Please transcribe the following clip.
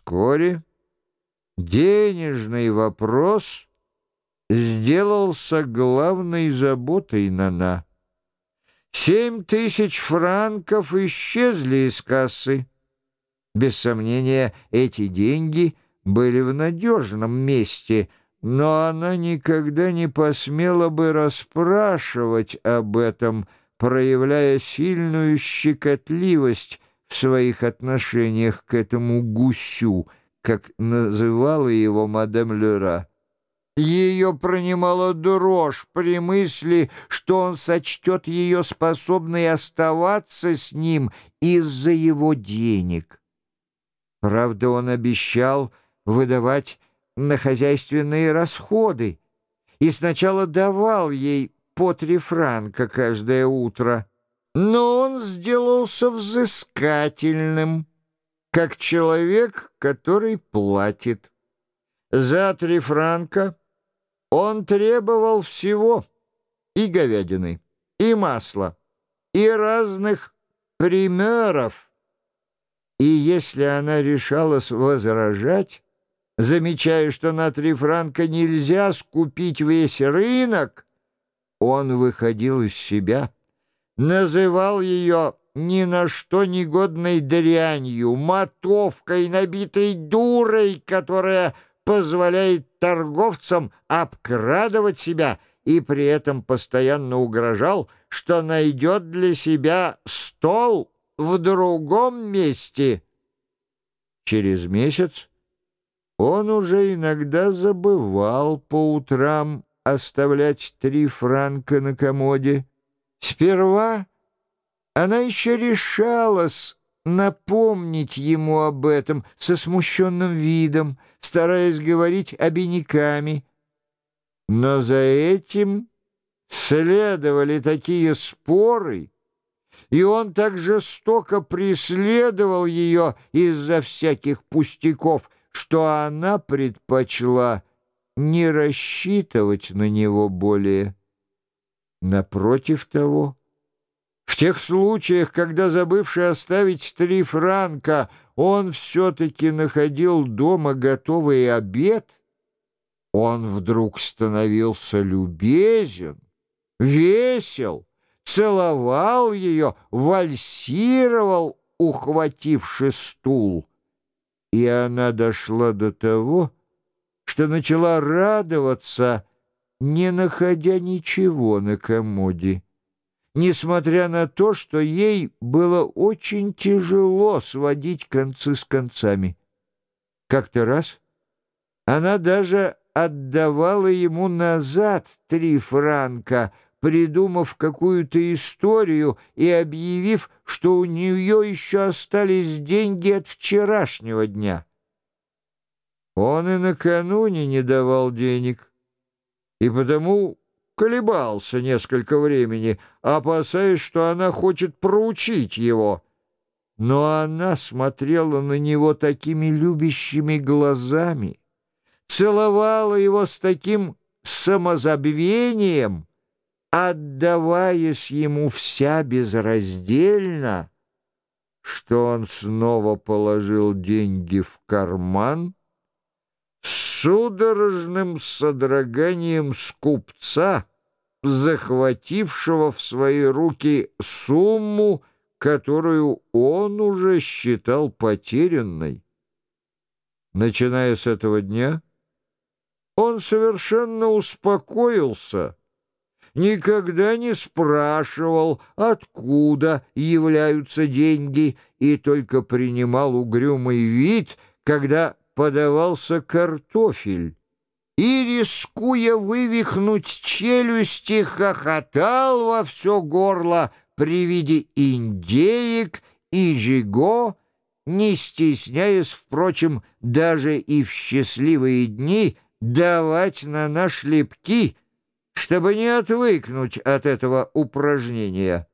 Вскоре денежный вопрос сделался главной заботой Нана. Семь тысяч франков исчезли из кассы. Без сомнения, эти деньги были в надежном месте, но она никогда не посмела бы расспрашивать об этом, проявляя сильную щекотливость в своих отношениях к этому гусю, как называла его мадам Лера. Ее пронимала дрожь при мысли, что он сочтет ее способной оставаться с ним из-за его денег. Правда, он обещал выдавать на хозяйственные расходы и сначала давал ей по три франка каждое утро. Но он сделался взыскательным, как человек, который платит. За три франка он требовал всего — и говядины, и масла, и разных примеров. И если она решалась возражать, замечая, что на три франка нельзя скупить весь рынок, он выходил из себя — называл ее ни на что негодной дрянью, мотовкой, набитой дурой, которая позволяет торговцам обкрадывать себя и при этом постоянно угрожал, что найдет для себя стол в другом месте. Через месяц он уже иногда забывал по утрам оставлять три франка на комоде, Сперва она еще решалась напомнить ему об этом со смущенным видом, стараясь говорить обиняками. Но за этим следовали такие споры, и он так жестоко преследовал ее из-за всяких пустяков, что она предпочла не рассчитывать на него более. Напротив того, в тех случаях, когда, забывший оставить три франка, он все-таки находил дома готовый обед, он вдруг становился любезен, весел, целовал ее, вальсировал, ухвативши стул. И она дошла до того, что начала радоваться, не находя ничего на комоде, несмотря на то, что ей было очень тяжело сводить концы с концами. Как-то раз она даже отдавала ему назад три франка, придумав какую-то историю и объявив, что у нее еще остались деньги от вчерашнего дня. Он и накануне не давал денег и потому колебался несколько времени, опасаясь, что она хочет проучить его. Но она смотрела на него такими любящими глазами, целовала его с таким самозабвением, отдаваясь ему вся безраздельно, что он снова положил деньги в карман — судорожным содроганием скупца, захватившего в свои руки сумму, которую он уже считал потерянной. Начиная с этого дня, он совершенно успокоился, никогда не спрашивал, откуда являются деньги, и только принимал угрюмый вид, когда подавался картофель и, рискуя вывихнуть челюсти, хохотал во все горло при виде индеек и жиго, не стесняясь, впрочем, даже и в счастливые дни давать на наш лепки, чтобы не отвыкнуть от этого упражнения.